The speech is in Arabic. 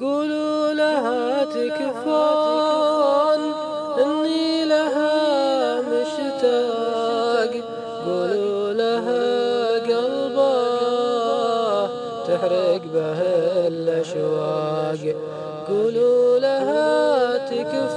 قولوا لها تكفون إني لها مشتاق. قولوا لها قلبه تحرق به الأشواق. قولوا لها تكفون